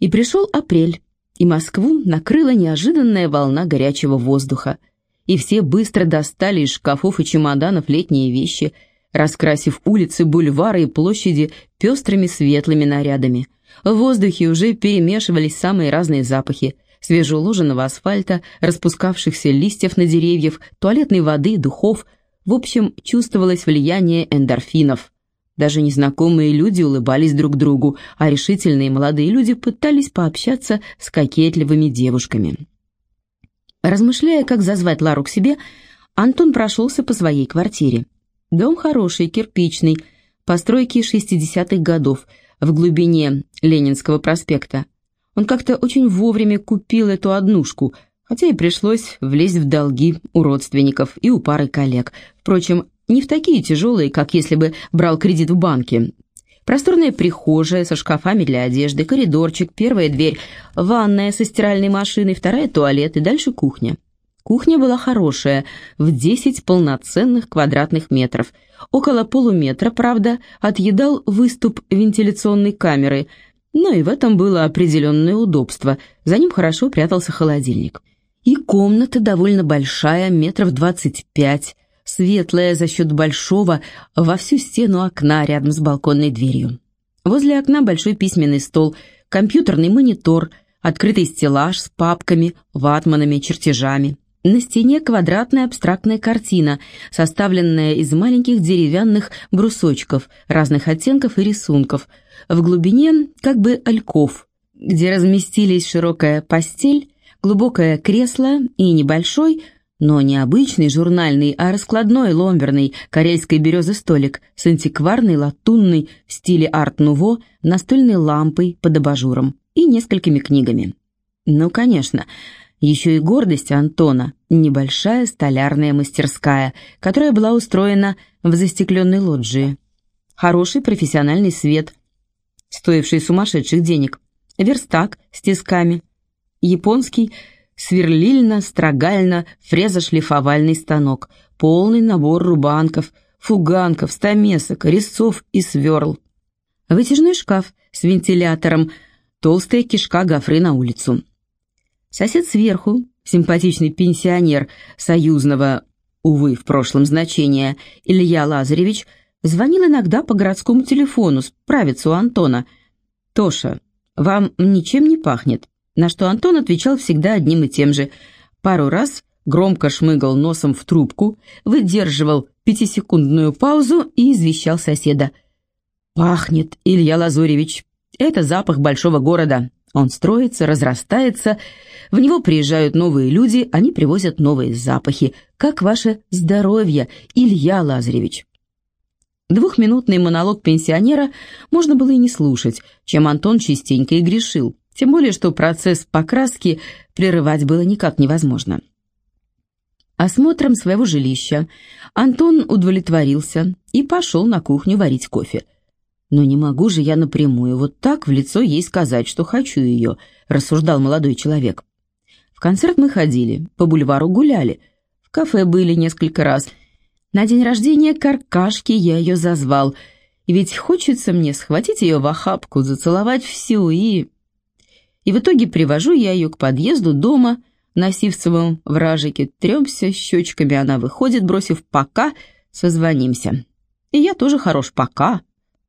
И пришел апрель, и Москву накрыла неожиданная волна горячего воздуха, и все быстро достали из шкафов и чемоданов летние вещи, раскрасив улицы, бульвары и площади пестрыми светлыми нарядами. В воздухе уже перемешивались самые разные запахи – свежеуложенного асфальта, распускавшихся листьев на деревьях, туалетной воды, духов. В общем, чувствовалось влияние эндорфинов. Даже незнакомые люди улыбались друг другу, а решительные молодые люди пытались пообщаться с кокетливыми девушками. Размышляя, как зазвать Лару к себе, Антон прошелся по своей квартире. Дом хороший, кирпичный, постройки 60-х годов, в глубине Ленинского проспекта. Он как-то очень вовремя купил эту однушку, хотя и пришлось влезть в долги у родственников и у пары коллег. Впрочем, не в такие тяжелые, как если бы брал кредит в банке. Просторная прихожая со шкафами для одежды, коридорчик, первая дверь, ванная со стиральной машиной, вторая туалет и дальше кухня. Кухня была хорошая, в 10 полноценных квадратных метров. Около полуметра, правда, отъедал выступ вентиляционной камеры, но и в этом было определенное удобство, за ним хорошо прятался холодильник. И комната довольно большая, метров 25, светлая за счет большого, во всю стену окна рядом с балконной дверью. Возле окна большой письменный стол, компьютерный монитор, открытый стеллаж с папками, ватманами, чертежами. На стене квадратная абстрактная картина, составленная из маленьких деревянных брусочков разных оттенков и рисунков, в глубине как бы ольков, где разместились широкая постель, глубокое кресло и небольшой, но не обычный журнальный, а раскладной ломберный карельской березы столик с антикварной латунной в стиле арт-нуво настольной лампой под абажуром и несколькими книгами. Ну, конечно, еще и гордость Антона – небольшая столярная мастерская, которая была устроена в застекленной лоджии. Хороший профессиональный свет, стоивший сумасшедших денег, верстак с тисками, японский – сверлильно-строгально-фрезошлифовальный станок, полный набор рубанков, фуганков, стамесок, резцов и сверл. Вытяжной шкаф с вентилятором, толстая кишка гофры на улицу. Сосед сверху, симпатичный пенсионер союзного, увы, в прошлом значения, Илья Лазаревич, звонил иногда по городскому телефону справиться у Антона. «Тоша, вам ничем не пахнет?» На что Антон отвечал всегда одним и тем же. Пару раз громко шмыгал носом в трубку, выдерживал пятисекундную паузу и извещал соседа. «Пахнет, Илья Лазуревич. Это запах большого города. Он строится, разрастается, в него приезжают новые люди, они привозят новые запахи. Как ваше здоровье, Илья Лазаревич?» Двухминутный монолог пенсионера можно было и не слушать, чем Антон частенько и грешил. Тем более, что процесс покраски прерывать было никак невозможно. Осмотром своего жилища Антон удовлетворился и пошел на кухню варить кофе. «Но не могу же я напрямую вот так в лицо ей сказать, что хочу ее», — рассуждал молодой человек. «В концерт мы ходили, по бульвару гуляли, в кафе были несколько раз. На день рождения Каркашки я ее зазвал, ведь хочется мне схватить ее в охапку, зацеловать всю и...» И в итоге привожу я ее к подъезду дома, на Сивцевом вражике, тремся щечками, она выходит, бросив «пока», созвонимся. И я тоже хорош «пока».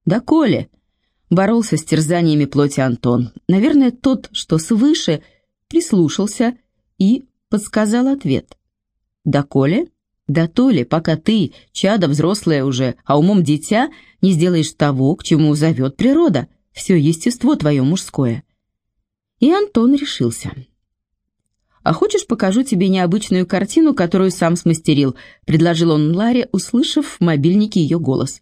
Да, Коля. Боролся с терзаниями плоти Антон. Наверное, тот, что свыше, прислушался и подсказал ответ. Да, Коля? Да то ли, пока ты, чадо взрослое уже, а умом дитя, не сделаешь того, к чему зовет природа, все естество твое мужское. И Антон решился. «А хочешь, покажу тебе необычную картину, которую сам смастерил?» — предложил он Ларе, услышав в мобильнике ее голос.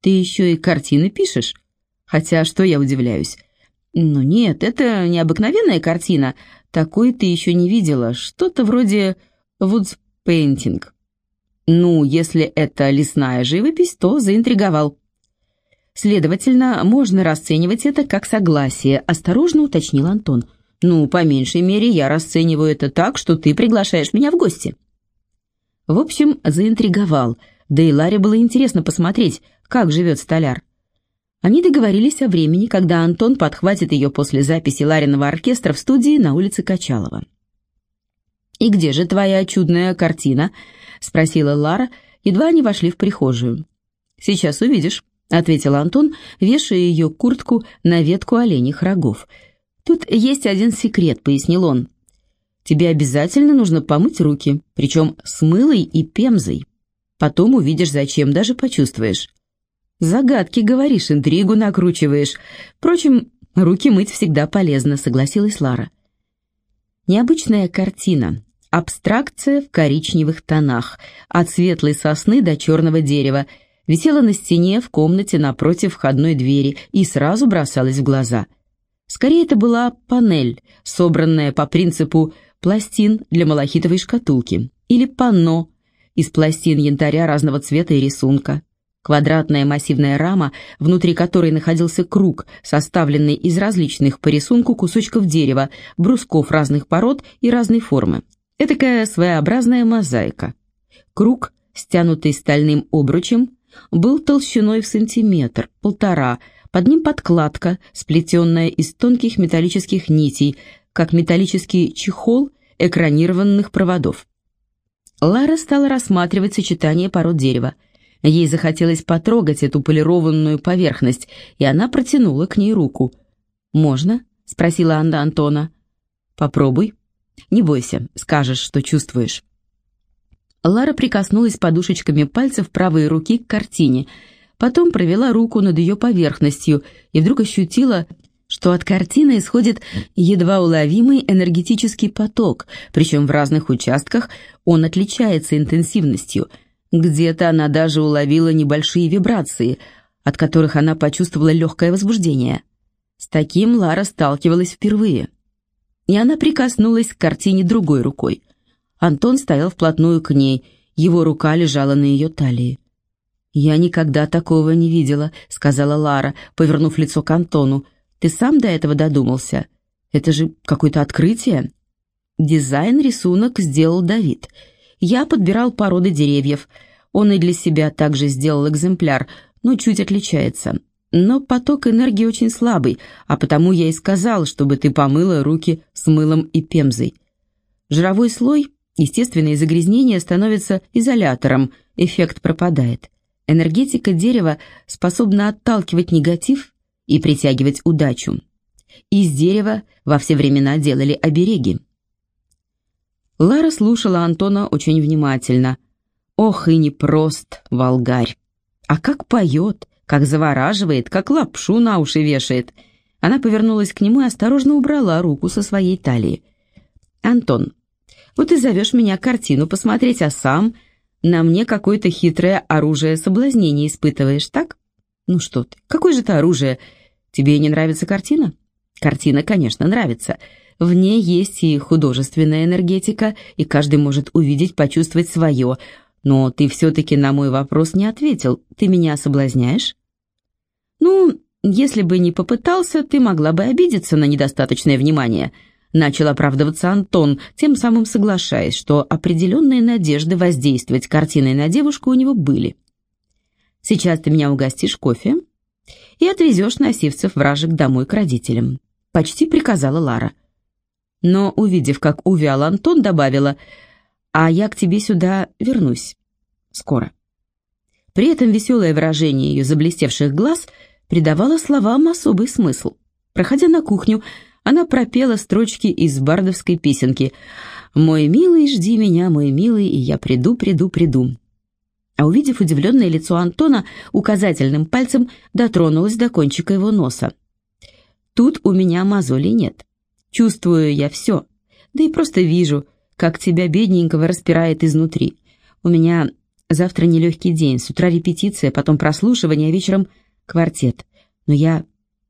«Ты еще и картины пишешь? Хотя, что я удивляюсь?» «Ну нет, это необыкновенная картина. Такой ты еще не видела. Что-то вроде woods painting». «Ну, если это лесная живопись, то заинтриговал». Следовательно, можно расценивать это как согласие, осторожно уточнил Антон. Ну, по меньшей мере, я расцениваю это так, что ты приглашаешь меня в гости. В общем, заинтриговал, да и Ларе было интересно посмотреть, как живет столяр. Они договорились о времени, когда Антон подхватит ее после записи Лариного оркестра в студии на улице Качалова. «И где же твоя чудная картина?» — спросила Лара, едва они вошли в прихожую. «Сейчас увидишь», — ответил Антон, вешая ее куртку на ветку оленьих рогов. «Тут есть один секрет», — пояснил он. «Тебе обязательно нужно помыть руки, причем с мылой и пемзой. Потом увидишь, зачем, даже почувствуешь». «Загадки, говоришь, интригу накручиваешь. Впрочем, руки мыть всегда полезно», — согласилась Лара. Необычная картина, Абстракция в коричневых тонах, от светлой сосны до черного дерева, висела на стене в комнате напротив входной двери и сразу бросалась в глаза. Скорее, это была панель, собранная по принципу пластин для малахитовой шкатулки, или панно из пластин янтаря разного цвета и рисунка. Квадратная массивная рама, внутри которой находился круг, составленный из различных по рисунку кусочков дерева, брусков разных пород и разной формы. Этакая своеобразная мозаика. Круг, стянутый стальным обручем, был толщиной в сантиметр, полтора, под ним подкладка, сплетенная из тонких металлических нитей, как металлический чехол экранированных проводов. Лара стала рассматривать сочетание пород дерева. Ей захотелось потрогать эту полированную поверхность, и она протянула к ней руку. «Можно?» — спросила Анна Антона. «Попробуй», не бойся, скажешь, что чувствуешь». Лара прикоснулась подушечками пальцев правой руки к картине, потом провела руку над ее поверхностью и вдруг ощутила, что от картины исходит едва уловимый энергетический поток, причем в разных участках он отличается интенсивностью. Где-то она даже уловила небольшие вибрации, от которых она почувствовала легкое возбуждение. С таким Лара сталкивалась впервые и она прикоснулась к картине другой рукой. Антон стоял вплотную к ней, его рука лежала на ее талии. «Я никогда такого не видела», — сказала Лара, повернув лицо к Антону. «Ты сам до этого додумался? Это же какое-то открытие?» Дизайн-рисунок сделал Давид. Я подбирал породы деревьев. Он и для себя также сделал экземпляр, но чуть отличается. Но поток энергии очень слабый, а потому я и сказал, чтобы ты помыла руки с мылом и пемзой. Жировой слой, естественные загрязнения становятся изолятором, эффект пропадает. Энергетика дерева способна отталкивать негатив и притягивать удачу. Из дерева во все времена делали обереги. Лара слушала Антона очень внимательно. Ох и непрост, волгарь. А как поет! как завораживает, как лапшу на уши вешает. Она повернулась к нему и осторожно убрала руку со своей талии. «Антон, вот ты зовешь меня картину посмотреть, а сам на мне какое-то хитрое оружие соблазнения испытываешь, так? Ну что ты, какое же это оружие? Тебе не нравится картина? Картина, конечно, нравится. В ней есть и художественная энергетика, и каждый может увидеть, почувствовать свое. Но ты все-таки на мой вопрос не ответил. Ты меня соблазняешь?» «Ну, если бы не попытался, ты могла бы обидеться на недостаточное внимание», начал оправдываться Антон, тем самым соглашаясь, что определенные надежды воздействовать картиной на девушку у него были. «Сейчас ты меня угостишь кофе и отвезешь носивцев вражек домой к родителям», почти приказала Лара. Но, увидев, как увял Антон, добавила, «А я к тебе сюда вернусь. Скоро». При этом веселое выражение ее заблестевших глаз – придавала словам особый смысл. Проходя на кухню, она пропела строчки из бардовской песенки «Мой милый, жди меня, мой милый, и я приду, приду, приду». А увидев удивленное лицо Антона, указательным пальцем дотронулась до кончика его носа. «Тут у меня мозолей нет. Чувствую я все. Да и просто вижу, как тебя, бедненького, распирает изнутри. У меня завтра нелегкий день, с утра репетиция, потом прослушивание, а вечером квартет. Но я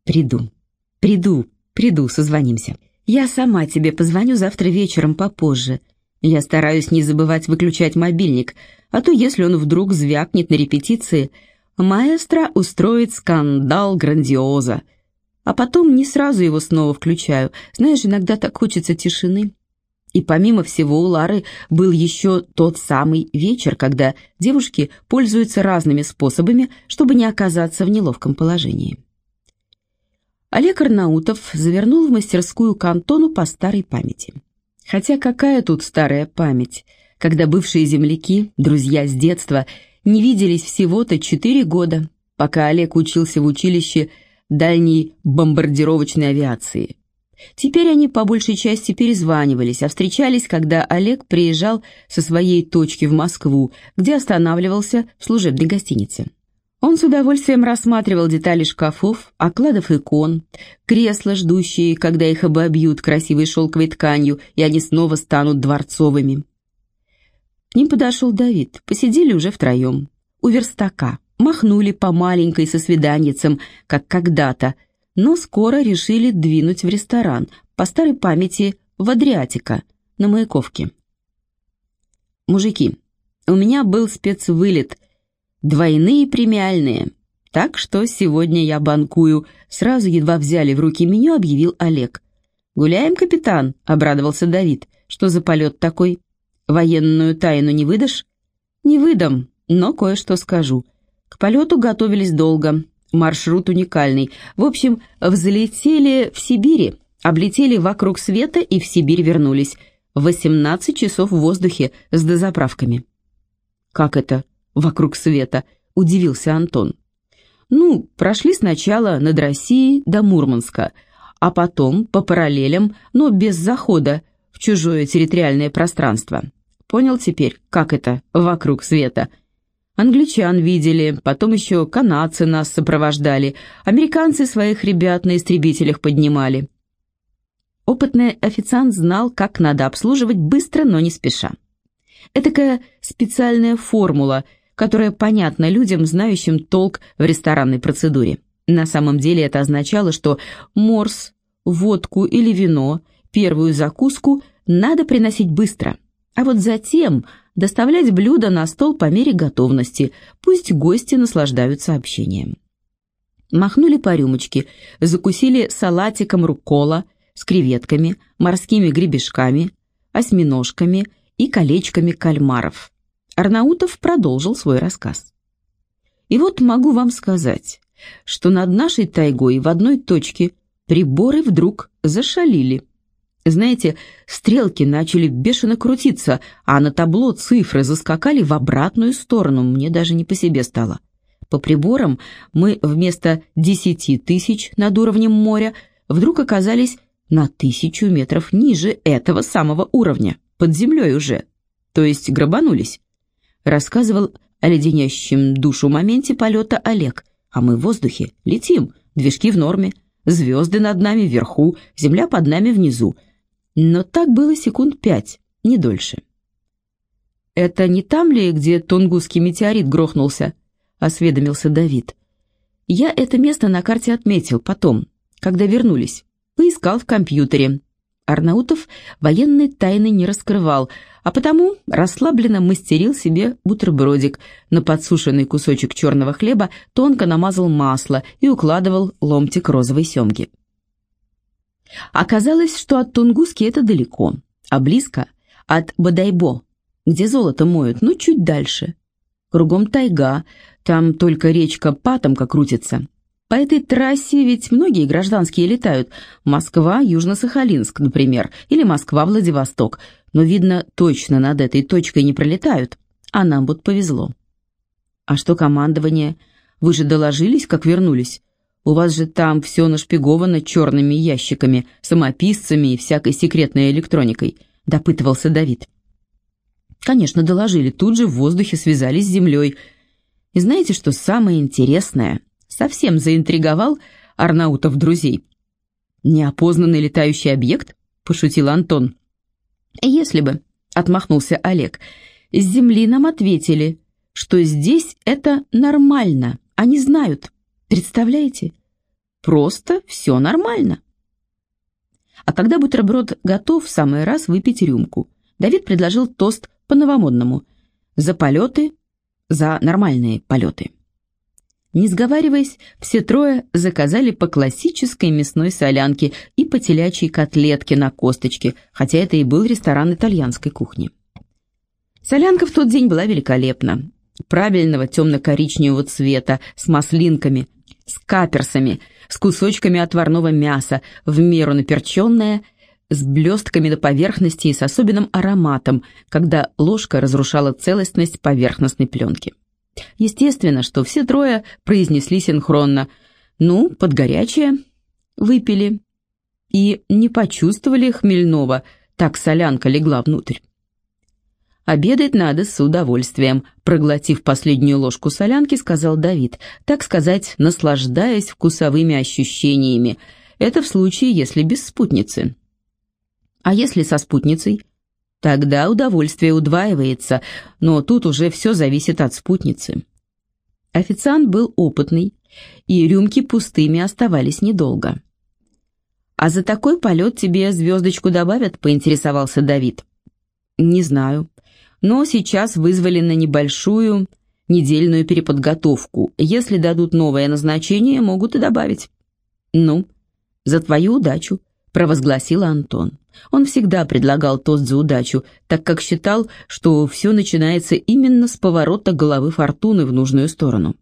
приду, приду, приду, созвонимся. Я сама тебе позвоню завтра вечером попозже. Я стараюсь не забывать выключать мобильник, а то если он вдруг звякнет на репетиции, маэстро устроит скандал грандиоза. А потом не сразу его снова включаю. Знаешь, иногда так хочется тишины. И помимо всего у Лары был еще тот самый вечер, когда девушки пользуются разными способами, чтобы не оказаться в неловком положении. Олег Арнаутов завернул в мастерскую кантону по старой памяти. Хотя какая тут старая память, когда бывшие земляки, друзья с детства, не виделись всего-то четыре года, пока Олег учился в училище дальней бомбардировочной авиации. Теперь они по большей части перезванивались, а встречались, когда Олег приезжал со своей точки в Москву, где останавливался в служебной гостинице. Он с удовольствием рассматривал детали шкафов, окладов икон, кресла, ждущие, когда их обобьют красивой шелковой тканью, и они снова станут дворцовыми. К ним подошел Давид, посидели уже втроем. У верстака, махнули по маленькой со свиданницем, как когда-то, но скоро решили двинуть в ресторан, по старой памяти в Адриатика, на Маяковке. «Мужики, у меня был спецвылет», Двойные премиальные. Так что сегодня я банкую. Сразу едва взяли в руки меню, объявил Олег. «Гуляем, капитан», — обрадовался Давид. «Что за полет такой? Военную тайну не выдашь?» «Не выдам, но кое-что скажу. К полету готовились долго. Маршрут уникальный. В общем, взлетели в Сибири, облетели вокруг света и в Сибирь вернулись. 18 часов в воздухе с дозаправками». «Как это?» Вокруг света?» – удивился Антон. «Ну, прошли сначала над Россией до Мурманска, а потом по параллелям, но без захода в чужое территориальное пространство. Понял теперь, как это вокруг света?» Англичан видели, потом еще канадцы нас сопровождали, американцы своих ребят на истребителях поднимали. Опытный официант знал, как надо обслуживать быстро, но не спеша. Этакая специальная формула – которая понятна людям, знающим толк в ресторанной процедуре. На самом деле это означало, что морс, водку или вино, первую закуску надо приносить быстро, а вот затем доставлять блюдо на стол по мере готовности, пусть гости наслаждаются общением. Махнули по рюмочке, закусили салатиком руккола с креветками, морскими гребешками, осьминожками и колечками кальмаров. Арнаутов продолжил свой рассказ. И вот могу вам сказать, что над нашей тайгой в одной точке приборы вдруг зашалили. Знаете, стрелки начали бешено крутиться, а на табло цифры заскакали в обратную сторону, мне даже не по себе стало. По приборам мы вместо десяти тысяч над уровнем моря вдруг оказались на тысячу метров ниже этого самого уровня, под землей уже, то есть грабанулись рассказывал о леденящем душу моменте полета Олег. А мы в воздухе, летим, движки в норме, звезды над нами вверху, земля под нами внизу. Но так было секунд пять, не дольше. «Это не там ли, где Тунгусский метеорит грохнулся?» — осведомился Давид. «Я это место на карте отметил потом, когда вернулись. Поискал в компьютере. Арнаутов военной тайны не раскрывал, а потому расслабленно мастерил себе бутербродик, на подсушенный кусочек черного хлеба тонко намазал масло и укладывал ломтик розовой семги. Оказалось, что от Тунгуски это далеко, а близко от Бадайбо, где золото моют, но чуть дальше. Кругом тайга, там только речка Патомка крутится, по этой трассе ведь многие гражданские летают. Москва, Южно-Сахалинск, например, или Москва-Владивосток. Но, видно, точно над этой точкой не пролетают. А нам вот повезло. А что командование? Вы же доложились, как вернулись? У вас же там все нашпиговано черными ящиками, самописцами и всякой секретной электроникой, допытывался Давид. Конечно, доложили, тут же в воздухе связались с землей. И знаете, что самое интересное? Совсем заинтриговал Арнаутов друзей. «Неопознанный летающий объект?» – пошутил Антон. «Если бы», – отмахнулся Олег, – «с земли нам ответили, что здесь это нормально, они знают. Представляете? Просто все нормально». А когда бутерброд готов, в самый раз выпить рюмку. Давид предложил тост по-новомодному. За полеты, за нормальные полеты. Не сговариваясь, все трое заказали по классической мясной солянке и по телячьей котлетке на косточке, хотя это и был ресторан итальянской кухни. Солянка в тот день была великолепна. Правильного темно-коричневого цвета, с маслинками, с каперсами, с кусочками отварного мяса, в меру наперченное, с блестками на поверхности и с особенным ароматом, когда ложка разрушала целостность поверхностной пленки. Естественно, что все трое произнесли синхронно «ну, под горячее» выпили и не почувствовали хмельного, так солянка легла внутрь. «Обедать надо с удовольствием», — проглотив последнюю ложку солянки, сказал Давид, так сказать, наслаждаясь вкусовыми ощущениями. Это в случае, если без спутницы. А если со спутницей? Тогда удовольствие удваивается, но тут уже все зависит от спутницы. Официант был опытный, и рюмки пустыми оставались недолго. «А за такой полет тебе звездочку добавят?» — поинтересовался Давид. «Не знаю но сейчас вызвали на небольшую недельную переподготовку. Если дадут новое назначение, могут и добавить. «Ну, за твою удачу», — провозгласил Антон. Он всегда предлагал тост за удачу, так как считал, что все начинается именно с поворота головы фортуны в нужную сторону.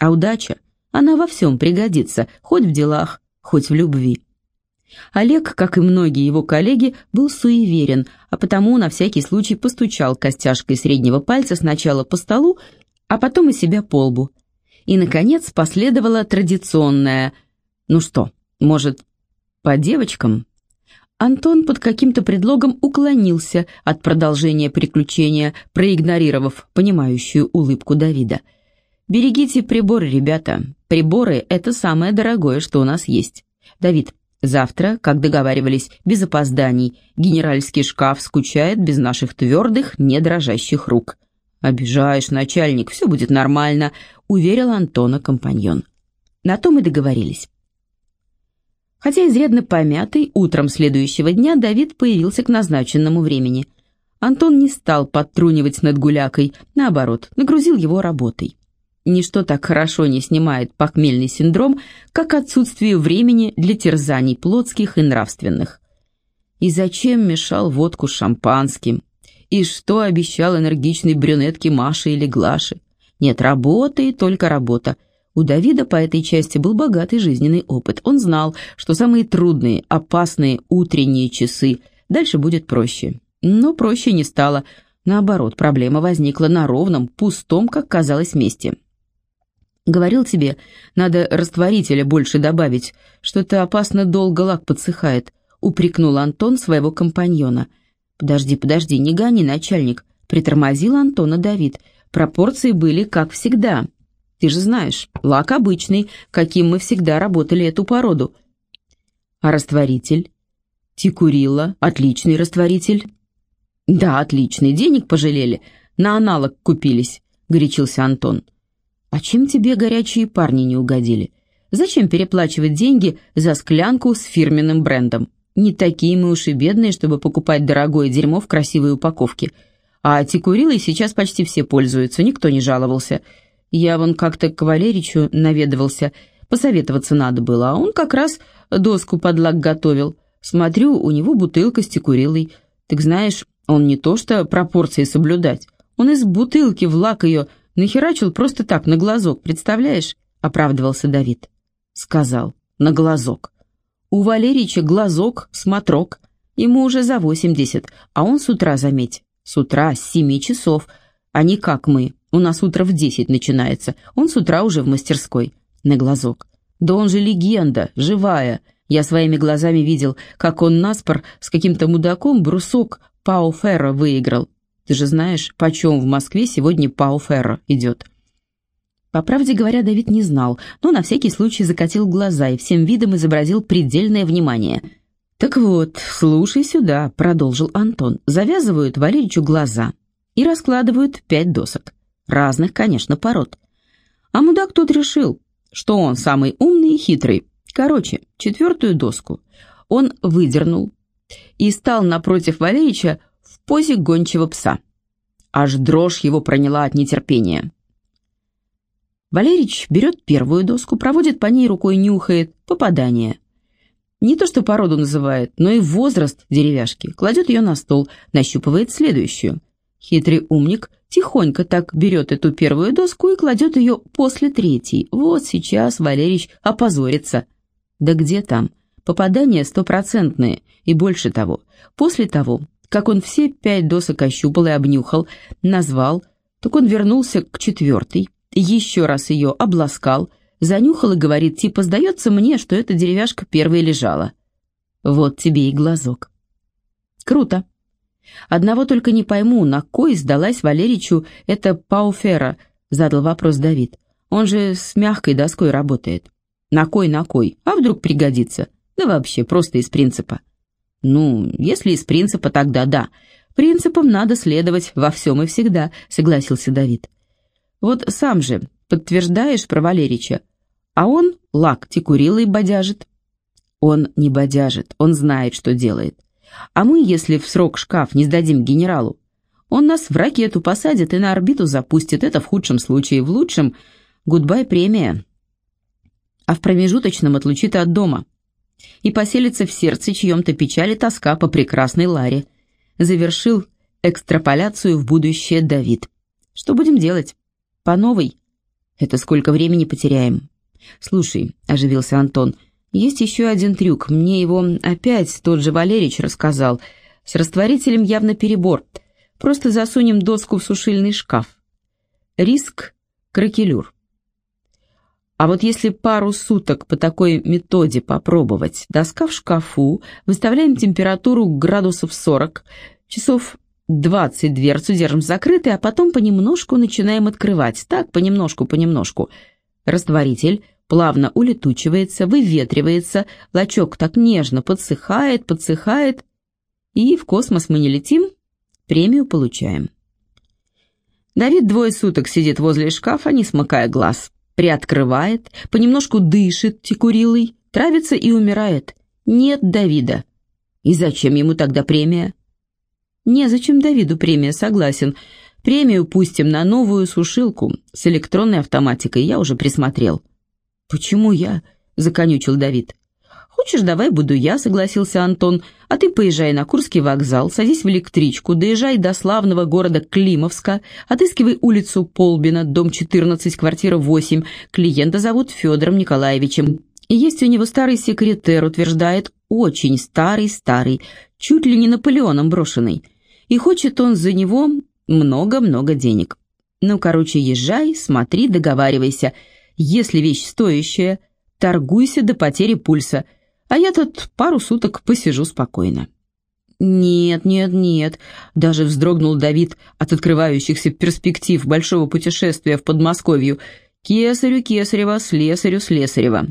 А удача, она во всем пригодится, хоть в делах, хоть в любви. Олег, как и многие его коллеги, был суеверен, а потому на всякий случай постучал костяшкой среднего пальца сначала по столу, а потом и себя по лбу. И, наконец, последовало традиционное «Ну что, может, по девочкам?» Антон под каким-то предлогом уклонился от продолжения приключения, проигнорировав понимающую улыбку Давида. «Берегите приборы, ребята. Приборы — это самое дорогое, что у нас есть. Давид, Завтра, как договаривались, без опозданий, генеральский шкаф скучает без наших твердых, не дрожащих рук. «Обижаешь, начальник, все будет нормально», — уверил Антона компаньон. На том и договорились. Хотя изрядно помятый, утром следующего дня Давид появился к назначенному времени. Антон не стал подтрунивать над гулякой, наоборот, нагрузил его работой. Ничто так хорошо не снимает похмельный синдром, как отсутствие времени для терзаний плотских и нравственных. И зачем мешал водку с шампанским? И что обещал энергичной брюнетке Маше или Глаше? Нет, работа и только работа. У Давида по этой части был богатый жизненный опыт. Он знал, что самые трудные, опасные утренние часы дальше будет проще. Но проще не стало. Наоборот, проблема возникла на ровном, пустом, как казалось, месте. Говорил тебе, надо растворителя больше добавить, что-то опасно долго лак подсыхает», — упрекнул Антон своего компаньона. «Подожди, подожди, не гони, начальник», — притормозил Антона Давид. «Пропорции были как всегда. Ты же знаешь, лак обычный, каким мы всегда работали эту породу». «А растворитель?» «Тикурила, отличный растворитель». «Да, отличный, денег пожалели, на аналог купились», — горячился Антон. А чем тебе горячие парни не угодили? Зачем переплачивать деньги за склянку с фирменным брендом? Не такие мы уж и бедные, чтобы покупать дорогое дерьмо в красивой упаковке. А текурилой сейчас почти все пользуются, никто не жаловался. Я вон как-то к Валеричу наведывался, посоветоваться надо было, а он как раз доску под лак готовил. Смотрю, у него бутылка с текурилой. Так знаешь, он не то что пропорции соблюдать, он из бутылки в лак ее Нахерачил просто так, на глазок, представляешь?» — оправдывался Давид. Сказал, на глазок. «У Валерича глазок, смотрок. Ему уже за восемьдесят, а он с утра, заметь, с утра, с семи часов, а не как мы. У нас утро в десять начинается, он с утра уже в мастерской. На глазок. Да он же легенда, живая. Я своими глазами видел, как он наспор с каким-то мудаком брусок Пау Ферро выиграл. Ты же знаешь, почем в Москве сегодня Пау Ферро идет». По правде говоря, Давид не знал, но на всякий случай закатил глаза и всем видом изобразил предельное внимание. «Так вот, слушай сюда», — продолжил Антон. «Завязывают Валеричу глаза и раскладывают пять досок. Разных, конечно, пород. А мудак тут решил, что он самый умный и хитрый. Короче, четвертую доску он выдернул и стал напротив Валерича в позе гончего пса. Аж дрожь его проняла от нетерпения. Валерич берет первую доску, проводит по ней рукой, нюхает. Попадание. Не то что породу называет, но и возраст деревяшки. Кладет ее на стол, нащупывает следующую. Хитрый умник Тихонько так берет эту первую доску и кладет ее после третьей. Вот сейчас Валерич опозорится. Да где там? Попадания стопроцентные. И больше того, после того, как он все пять досок ощупал и обнюхал, назвал, так он вернулся к четвертой, еще раз ее обласкал, занюхал и говорит, типа, сдается мне, что эта деревяшка первой лежала. Вот тебе и глазок. Круто. Одного только не пойму, на кой сдалась Валеричу эта пауфера, задал вопрос Давид. Он же с мягкой доской работает. На кой, на кой? А вдруг пригодится? Да вообще, просто из принципа. Ну, если из принципа, тогда да. Принципам надо следовать во всем и всегда, согласился Давид. Вот сам же подтверждаешь про Валерича, а он лакти курил и бодяжит. Он не бодяжит, он знает, что делает. А мы, если в срок шкаф не сдадим генералу, он нас в ракету посадит и на орбиту запустит. Это в худшем случае. В лучшем — гудбай премия. А в промежуточном отлучит от дома. И поселится в сердце чьем-то печали тоска по прекрасной Ларе. Завершил экстраполяцию в будущее Давид. Что будем делать? По новой? Это сколько времени потеряем? Слушай, оживился Антон, — есть еще один трюк. Мне его опять тот же Валерич рассказал. С растворителем явно перебор. Просто засунем доску в сушильный шкаф. Риск – кракелюр. А вот если пару суток по такой методе попробовать, доска в шкафу, выставляем температуру градусов 40, часов 20 дверцу держим закрытой, а потом понемножку начинаем открывать. Так, понемножку, понемножку. Растворитель – плавно улетучивается, выветривается, лачок так нежно подсыхает, подсыхает, и в космос мы не летим, премию получаем. Давид двое суток сидит возле шкафа, не смыкая глаз, приоткрывает, понемножку дышит текурилой, травится и умирает. Нет Давида. И зачем ему тогда премия? Незачем Давиду премия, согласен. Премию пустим на новую сушилку с электронной автоматикой, я уже присмотрел. «Почему я?» — законючил Давид. «Хочешь, давай буду я», — согласился Антон. «А ты поезжай на Курский вокзал, садись в электричку, доезжай до славного города Климовска, отыскивай улицу Полбина, дом 14, квартира 8. Клиента зовут Федором Николаевичем. И есть у него старый секретер, утверждает, очень старый-старый, чуть ли не Наполеоном брошенный. И хочет он за него много-много денег. Ну, короче, езжай, смотри, договаривайся». Если вещь стоящая, торгуйся до потери пульса, а я тут пару суток посижу спокойно». «Нет, нет, нет», — даже вздрогнул Давид от открывающихся перспектив большого путешествия в Подмосковью. «Кесарю Кесарева, слесарю Слесарева.